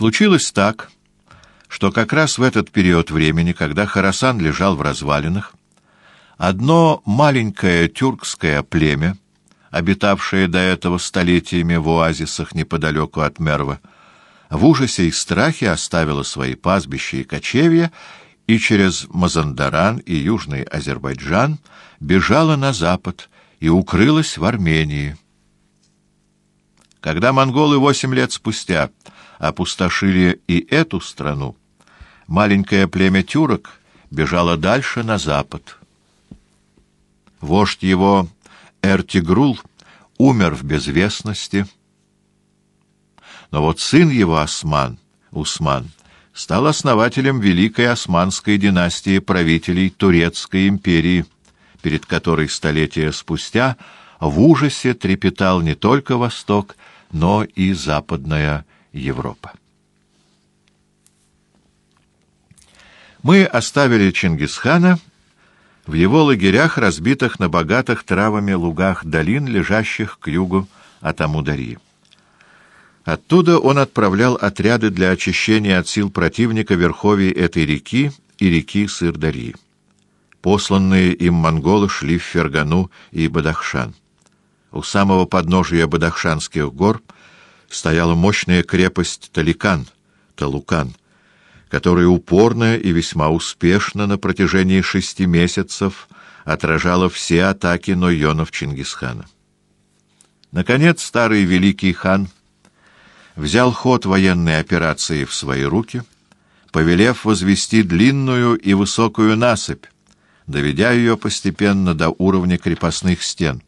Случилось так, что как раз в этот период времени, когда Харасан лежал в развалинах, одно маленькое тюркское племя, обитавшее до этого столетиями в оазисах неподалеку от Мерва, в ужасе и страхе оставило свои пастбища и кочевья и через Мазандаран и Южный Азербайджан бежала на запад и укрылась в Армении. Когда монголы восемь лет спустя опустошили и эту страну, маленькое племя тюрок бежало дальше на запад. Вождь его Эртигрул умер в безвестности, но вот сын его Осман, Усман, стал основателем великой османской династии правителей Турецкой империи, перед которой столетия спустя в ужасе трепетал не только Восток, но и Западная Европа. Мы оставили Чингисхана в его лагерях, разбитых на богатых травами лугах долин, лежащих к югу от Амударьи. Оттуда он отправлял отряды для очищения от сил противника верховий этой реки и реки Сырдарьи. Посланные им монголы шли в Фергану и Бадахшан. У самого подножия Бадахшанских гор — стояла мощная крепость Таликан, Талукан, которая упорно и весьма успешно на протяжении шести месяцев отражала все атаки нойонов Чингисхана. Наконец, старый великий хан взял ход военной операции в свои руки, повелев возвести длинную и высокую насыпь, доведя ее постепенно до уровня крепостных стен,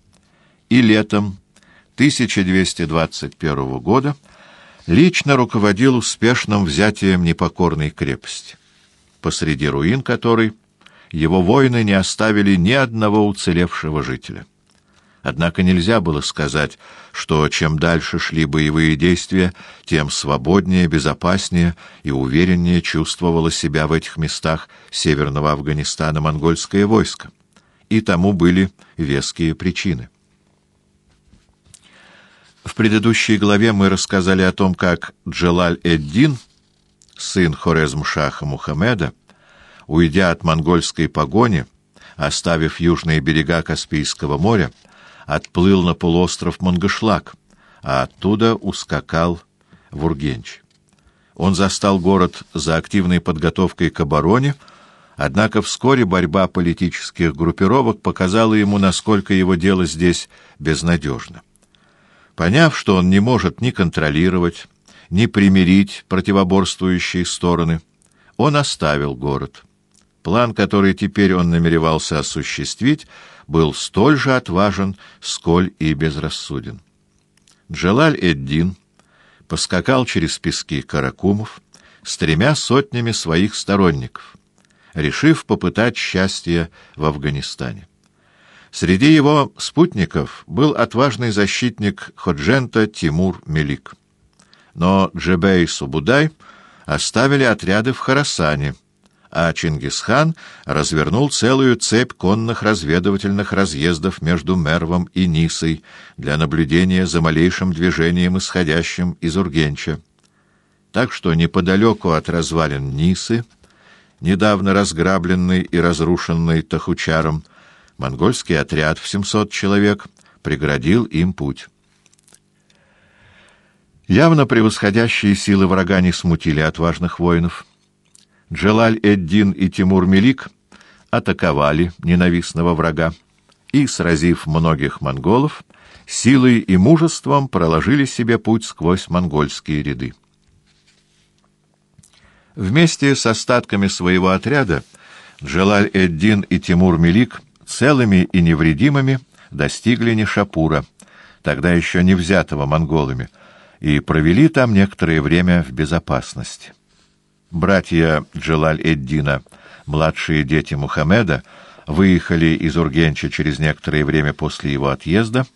и летом 1221 года лично руководил успешным взятием непокорной крепости, посреди руин которой его воины не оставили ни одного уцелевшего жителя. Однако нельзя было сказать, что чем дальше шли боевые действия, тем свободнее, безопаснее и увереннее чувствовало себя в этих местах северного Афганистана монгольское войско. И тому были веские причины. В предыдущей главе мы рассказали о том, как Джалаль-эд-Дин, сын Хорезм-Шаха Мухаммеда, уйдя от монгольской погони, оставив южные берега Каспийского моря, отплыл на полуостров Мангышлак, а оттуда ускакал в Ургенч. Он застал город за активной подготовкой к обороне, однако вскоре борьба политических группировок показала ему, насколько его дело здесь безнадежно. Поняв, что он не может ни контролировать, ни примирить противоборствующие стороны, он оставил город. План, который теперь он намеревался осуществить, был столь же отважен, сколь и безрассуден. Джалаль-эд-Дин поскакал через пески Каракумов с тремя сотнями своих сторонников, решив попытать счастье в Афганистане. Среди его спутников был отважный защитник Ходжента Тимур Мелик. Но Джебей и Субудай оставили отряды в Харасане, а Чингисхан развернул целую цепь конных разведывательных разъездов между Мервом и Нисой для наблюдения за малейшим движением, исходящим из Ургенча. Так что неподалеку от развалин Нисы, недавно разграбленный и разрушенный Тахучаром, монгольский отряд в 700 человек преградил им путь. Явно превосходящие силы врага не смутили отважных воинов. Джалаль-эд-Дин и Тимур-Мелик атаковали ненавистного врага и, сразив многих монголов, силой и мужеством проложили себе путь сквозь монгольские ряды. Вместе с остатками своего отряда Джалаль-эд-Дин и Тимур-Мелик целыми и невредимыми достигли Нишапура, тогда еще не взятого монголами, и провели там некоторое время в безопасности. Братья Джалаль-эд-Дина, младшие дети Мухаммеда, выехали из Ургенча через некоторое время после его отъезда,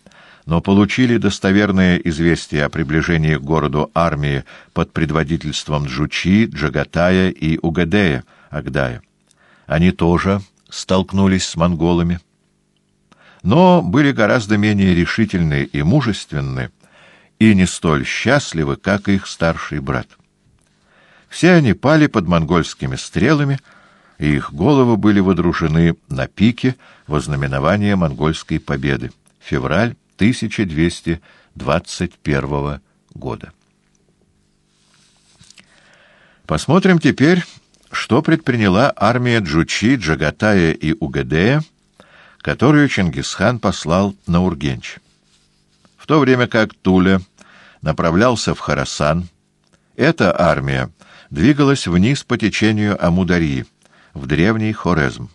но получили достоверное известие о приближении к городу армии под предводительством Джучи, Джагатая и Угадея, Агдая. Они тоже столкнулись с монголами, но были гораздо менее решительны и мужественны, и не столь счастливы, как их старший брат. Все они пали под монгольскими стрелами, и их головы были водружены на пике во знаменование монгольской победы. Февраль 1221 года. Посмотрим теперь, что предприняла армия Джучи, Джагатая и Угадея, которую Чингисхан послал на Ургенч. В то время как Туля направлялся в Харасан, эта армия двигалась вниз по течению Амударьи, в древний Хорезм.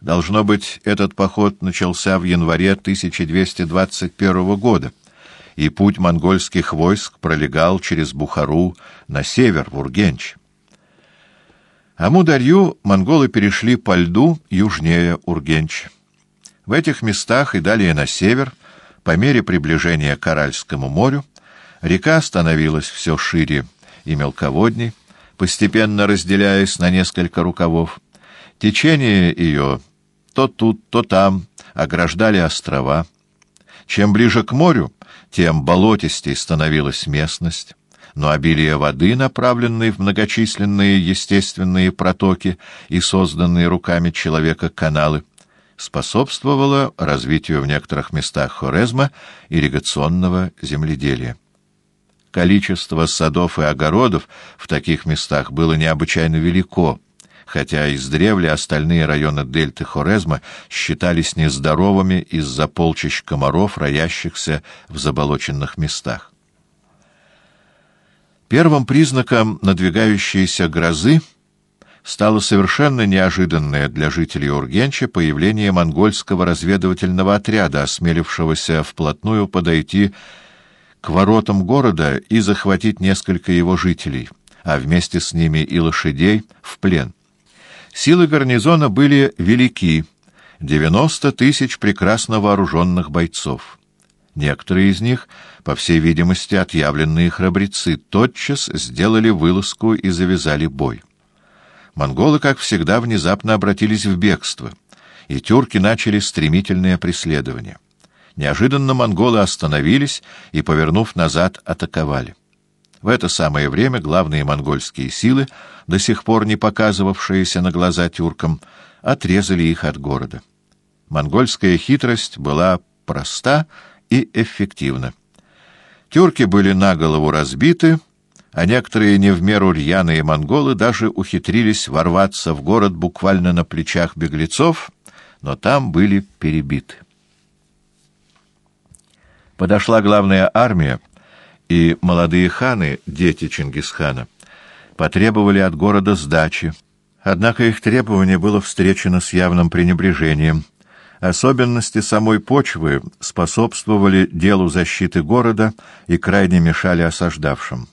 Должно быть, этот поход начался в январе 1221 года, и путь монгольских войск пролегал через Бухару на север, в Ургенч. Амударью монголы перешли по льду южнее Ургенч. В этих местах и далее на север, по мере приближения к Аральскому морю, река становилась все шире и мелководней, постепенно разделяясь на несколько рукавов. Течение ее то тут, то там ограждали острова. Чем ближе к морю, тем болотистей становилась местность, но обилие воды, направленной в многочисленные естественные протоки и созданные руками человека каналы, способствовало развитию в некоторых местах Хорезма ирригационного земледелия. Количество садов и огородов в таких местах было необычайно велико, хотя издревле остальные районы дельты Хорезма считались нездоровыми из-за полчищ комаров, роящихся в заболоченных местах. Первым признаком надвигающейся грозы стало совершенно неожиданное для жителей Ургенча появление монгольского разведывательного отряда, осмелившегося вплотную подойти к воротам города и захватить несколько его жителей, а вместе с ними и лошадей в плен. Силы гарнизона были велики — девяносто тысяч прекрасно вооруженных бойцов. Некоторые из них, по всей видимости, отъявленные храбрецы, тотчас сделали вылазку и завязали бой. Монголы, как всегда, внезапно обратились в бегство, и тюрки начали стремительное преследование. Неожиданно монголы остановились и, повернув назад, атаковали. В это самое время главные монгольские силы, до сих пор не показывавшиеся на глаза тюркам, отрезали их от города. Монгольская хитрость была проста и эффективна. Тюрки были на голову разбиты, а некоторые не в меру рьяные монголы даже ухитрились ворваться в город буквально на плечах беглецов, но там были перебиты. Подошла главная армия, и молодые ханы, дети Чингисхана, потребовали от города сдачи. Однако их требование было встречено с явным пренебрежением. Особенности самой почвы способствовали делу защиты города и крайне мешали осаждавшим.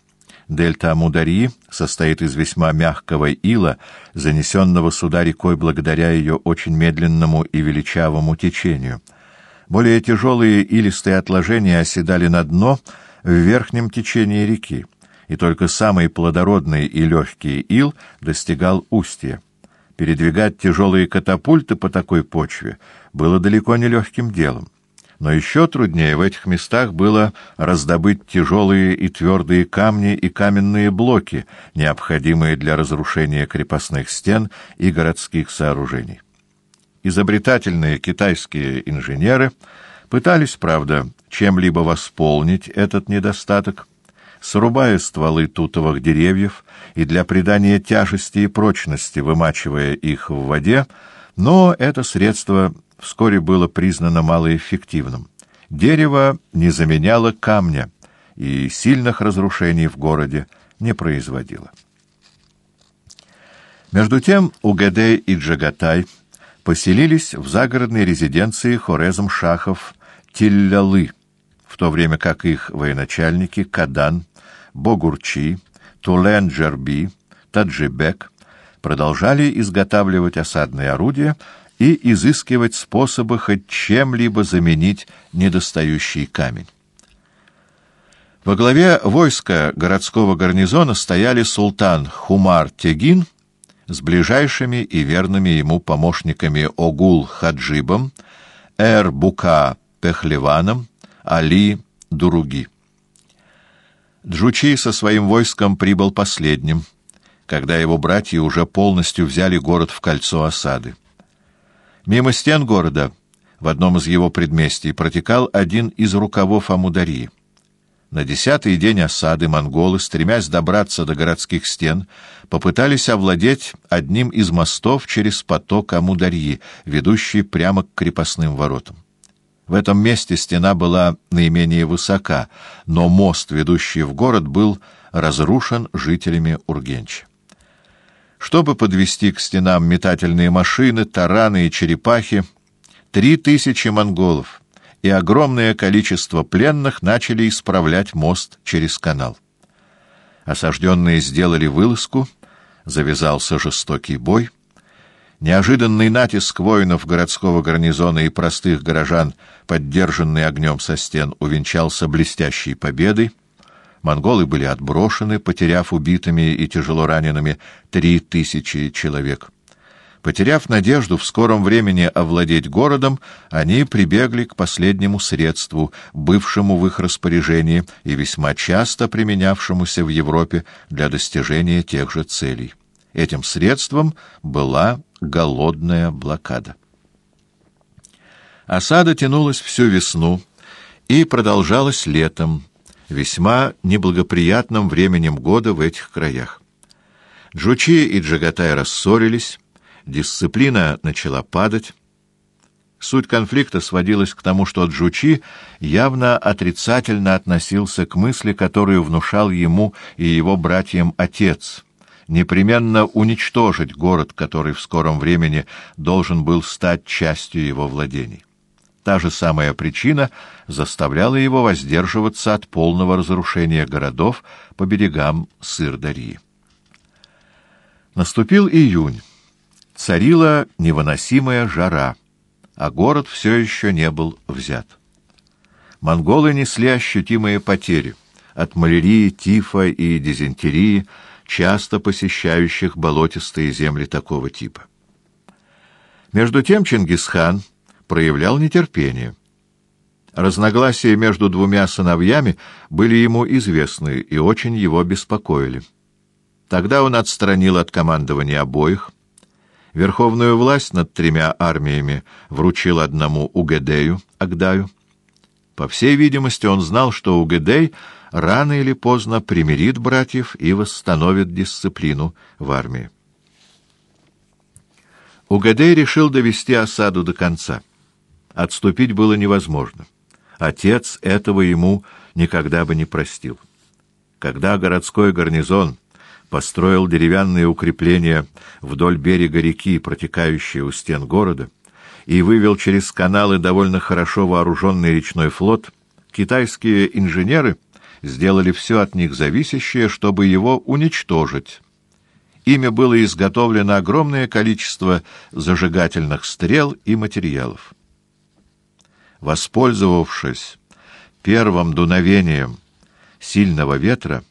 Дельта Амударьи состоит из весьма мягкого ила, занесенного сюда рекой благодаря ее очень медленному и величавому течению — более тяжелые илистые отложения оседали на дно в верхнем течении реки, и только самый плодородный и легкий ил достигал устья. Передвигать тяжелые катапульты по такой почве было далеко не легким делом. Но еще труднее в этих местах было раздобыть тяжелые и твердые камни и каменные блоки, необходимые для разрушения крепостных стен и городских сооружений. Изобретательные китайские инженеры пытались, правда, чем-либо восполнить этот недостаток, срубая стволы тутовых деревьев и для придания тяжести и прочности вымачивая их в воде, но это средство вскоре было признано малоэффективным. Дерево не заменяло камня и сильных разрушений в городе не производило. Между тем Угадей и Джагатай — поселились в загородной резиденции хорезм-шахов Тиллялы, то время как их военачальники Кадан, Богурчи, Тулен-Джерби, Таджибек продолжали изготавливать осадные орудия и изыскивать способы хоть чем-либо заменить недостающий камень. Во главе войска городского гарнизона стояли султан Хумар-Тегин с ближайшими и верными ему помощниками Огул Хаджибом, Эр-Бука Пехлеваном, Али Дуруги. Джучи со своим войском прибыл последним, когда его братья уже полностью взяли город в кольцо осады. Мимо стен города, в одном из его предместий, протекал один из рукавов Амударии. На десятый день осады монголы, стремясь добраться до городских стен, попытались овладеть одним из мостов через поток Амударьи, ведущий прямо к крепостным воротам. В этом месте стена была наименее высока, но мост, ведущий в город, был разрушен жителями Ургенча. Чтобы подвести к стенам метательные машины, тараны и черепахи, три тысячи монголов и огромное количество пленных начали исправлять мост через канал. Осажденные сделали вылазку, завязался жестокий бой. Неожиданный натиск воинов городского гарнизона и простых горожан, поддержанный огнем со стен, увенчался блестящей победой. Монголы были отброшены, потеряв убитыми и тяжело ранеными три тысячи человек. Потеряв надежду в скором времени овладеть городом, они прибегли к последнему средству, бывшему в их распоряжении и весьма часто применявшемуся в Европе для достижения тех же целей. Этим средством была голодная блокада. Осада тянулась всю весну и продолжалась летом, весьма неблагоприятным временем года в этих краях. Джучи и Джагатай рассорились, дисциплина начала падать. Суть конфликта сводилась к тому, что Джучи явно отрицательно относился к мысли, которую внушал ему и его братьям отец — непременно уничтожить город, который в скором времени должен был стать частью его владений. Та же самая причина заставляла его воздерживаться от полного разрушения городов по берегам Сырдарьи. Наступил июнь. Царила невыносимая жара, а город все еще не был взят. Монголы несли ощутимые потери от малярии, тифа и дизентерии, часто посещающих болотистые земли такого типа. Между тем Чингисхан проявлял нетерпение. Разногласия между двумя сыновьями были ему известны и очень его беспокоили. Тогда он отстранил от командования обоих, верховную власть над тремя армиями вручил одному Угедею, Агдаю. По всей видимости, он знал, что Угедей рано или поздно примирит братьев и восстановит дисциплину в армии. Угадей решил довести осаду до конца. Отступить было невозможно. Отец этого ему никогда бы не простил. Когда городской гарнизон построил деревянные укрепления вдоль берега реки, протекающей у стен города, и вывел через каналы довольно хорошо вооруженный речной флот, китайские инженеры сделали все от них зависящее, чтобы его уничтожить. Ими было изготовлено огромное количество зажигательных стрел и материалов. Воспользовавшись первым дуновением сильного ветра,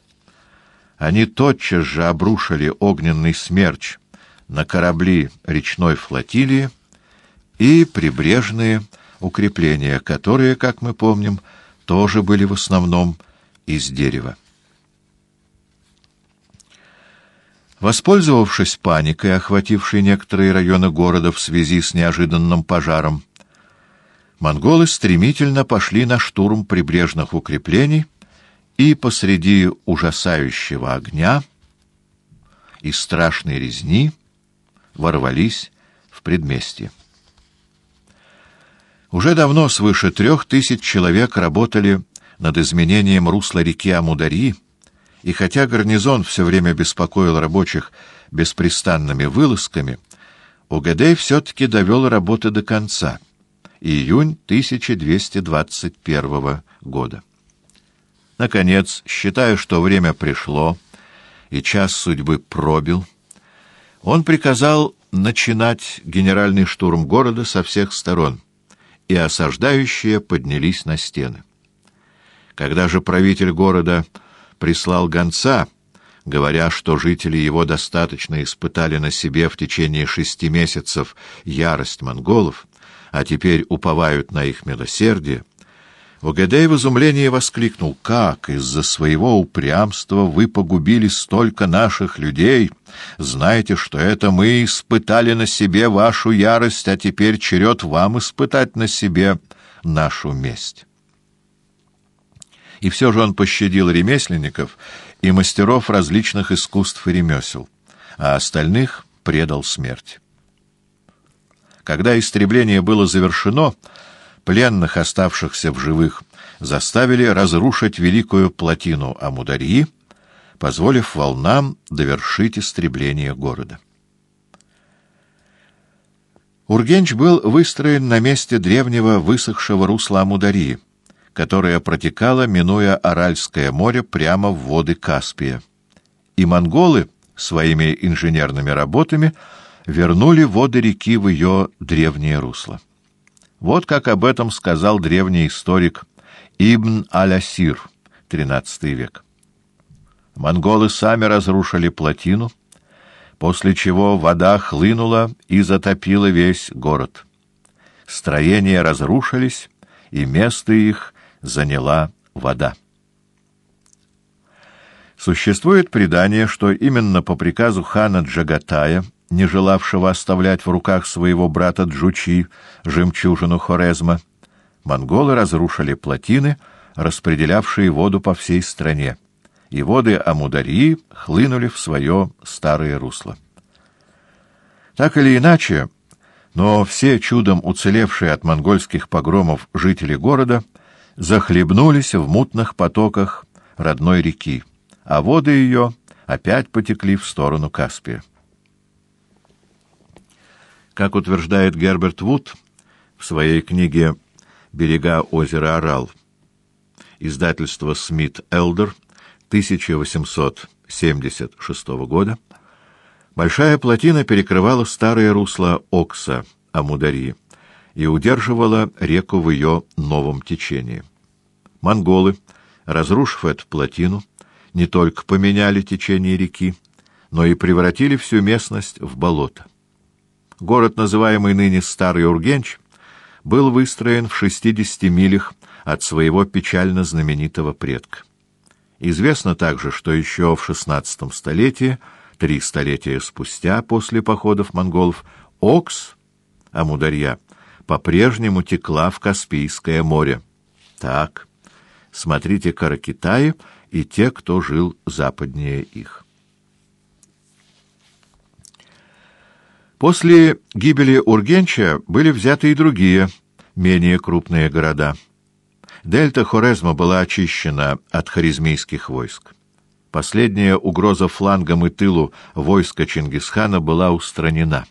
они тотчас же обрушили огненный смерч на корабли речной флотилии и прибрежные укрепления, которые, как мы помним, тоже были в основном из дерева. Воспользовавшись паникой, охватившей некоторые районы города в связи с неожиданным пожаром, монголы стремительно пошли на штурм прибрежных укреплений и посреди ужасающего огня и страшной резни ворвались в предместье. Уже давно свыше трех тысяч человек работали над изменением русла реки Амудари, и хотя гарнизон все время беспокоил рабочих беспрестанными вылазками, Угадей все-таки довел работы до конца. Июнь 1221 года. Наконец, считая, что время пришло и час судьбы пробил, он приказал начинать генеральный штурм города со всех сторон, и осаждающие поднялись на стены. Когда же правитель города прислал гонца, говоря, что жители его достаточно испытали на себе в течение шести месяцев ярость монголов, а теперь уповают на их милосердие, Угадей в изумлении воскликнул, «Как из-за своего упрямства вы погубили столько наших людей? Знаете, что это мы испытали на себе вашу ярость, а теперь черед вам испытать на себе нашу месть». И все же он пощадил ремесленников и мастеров различных искусств и ремесел, а остальных предал смерть. Когда истребление было завершено, пленных, оставшихся в живых, заставили разрушить великую плотину Амударьи, позволив волнам довершить истребление города. Ургенч был выстроен на месте древнего высохшего русла Амударьи, которое протекало, минуя Аральское море, прямо в воды Каспия. И монголы своими инженерными работами вернули воды реки в ее древнее русло. Вот как об этом сказал древний историк Ибн Алясир, XIII век. Монголы сами разрушили плотину, после чего вода хлынула и затопила весь город. Строения разрушились, и место их заняла вода. Существует предание, что именно по приказу хана Джагатая, не желавшего оставлять в руках своего брата Джучи жемчужину Хорезма, монголы разрушили плотины, распределявшие воду по всей стране, и воды Амударьи хлынули в свое старое русло. Так или иначе, но все чудом уцелевшие от монгольских погромов жители города — захлебнулись в мутных потоках родной реки, а воды ее опять потекли в сторону Каспия. Как утверждает Герберт Вуд в своей книге «Берега озера Орал», издательство «Смит Элдер», 1876 года, большая плотина перекрывала старое русло Окса, Амударьи, и удерживала реку в ее новом течении. Монголы, разрушив эту плотину, не только поменяли течение реки, но и превратили всю местность в болото. Город, называемый ныне Старый Ургенч, был выстроен в 60 милях от своего печально знаменитого предка. Известно также, что еще в XVI столетии, три столетия спустя после походов монголов, Окс, Амударья, по-прежнему текла в Каспийское море. Так, смотрите Каракитаи и те, кто жил западнее их. После гибели Ургенча были взяты и другие, менее крупные города. Дельта Хорезма была очищена от харизмийских войск. Последняя угроза флангам и тылу войска Чингисхана была устранена.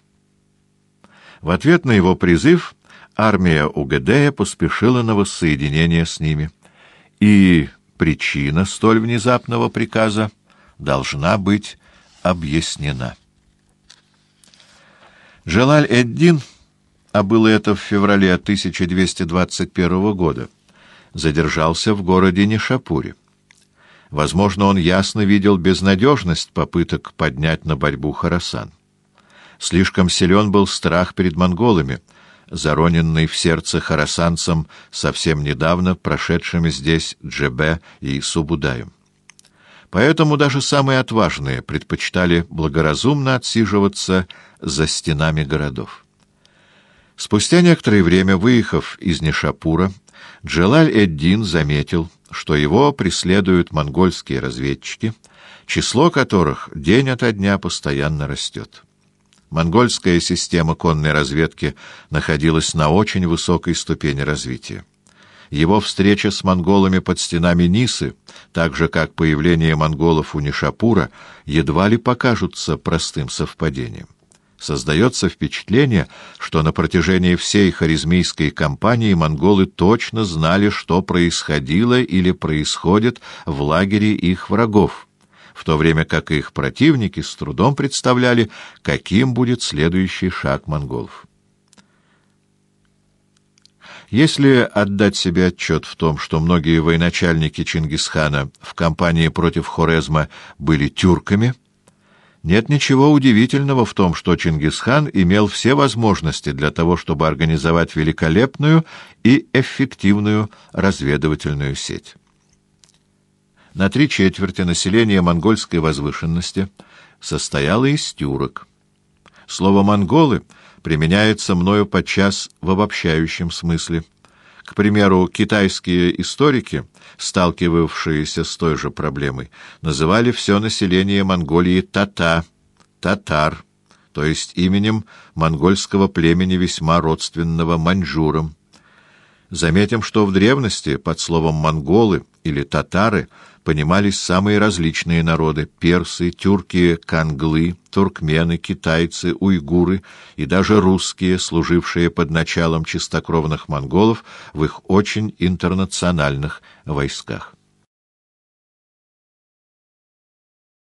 В ответ на его призыв армия Угадея поспешила на воссоединение с ними. И причина столь внезапного приказа должна быть объяснена. Джалаль-эд-Дин, а было это в феврале 1221 года, задержался в городе Нишапуре. Возможно, он ясно видел безнадежность попыток поднять на борьбу Харасан. Слишком силен был страх перед монголами — зароненный в сердце харасанцам совсем недавно прошедшими здесь Джебе и Субудаем. Поэтому даже самые отважные предпочитали благоразумно отсиживаться за стенами городов. Спустя некоторое время, выехав из Нишапура, Джелаль-эд-Дин заметил, что его преследуют монгольские разведчики, число которых день ото дня постоянно растет. Монгольская система конной разведки находилась на очень высокой ступени развития. Его встреча с монголами под стенами Нисы, так же как появление монголов у Нишапура, едва ли покажутся простым совпадением. Создается впечатление, что на протяжении всей харизмийской кампании монголы точно знали, что происходило или происходит в лагере их врагов в то время как их противники с трудом представляли, каким будет следующий шаг монголов. Если отдать себе отчет в том, что многие военачальники Чингисхана в кампании против Хорезма были тюрками, Нет ничего удивительного в том, что Чингисхан имел все возможности для того, чтобы организовать великолепную и эффективную разведывательную сеть. На три четверти населения монгольской возвышенности состояло из тюрок. Слово «монголы» применяется мною подчас в обобщающем смысле. К примеру, китайские историки, сталкивавшиеся с той же проблемой, называли все население Монголии «тата», «татар», то есть именем монгольского племени весьма родственного маньчжурам. Заметим, что в древности под словом «монголы» или «татары» понимались самые различные народы — персы, тюрки, канглы, туркмены, китайцы, уйгуры и даже русские, служившие под началом чистокровных монголов в их очень интернациональных войсках.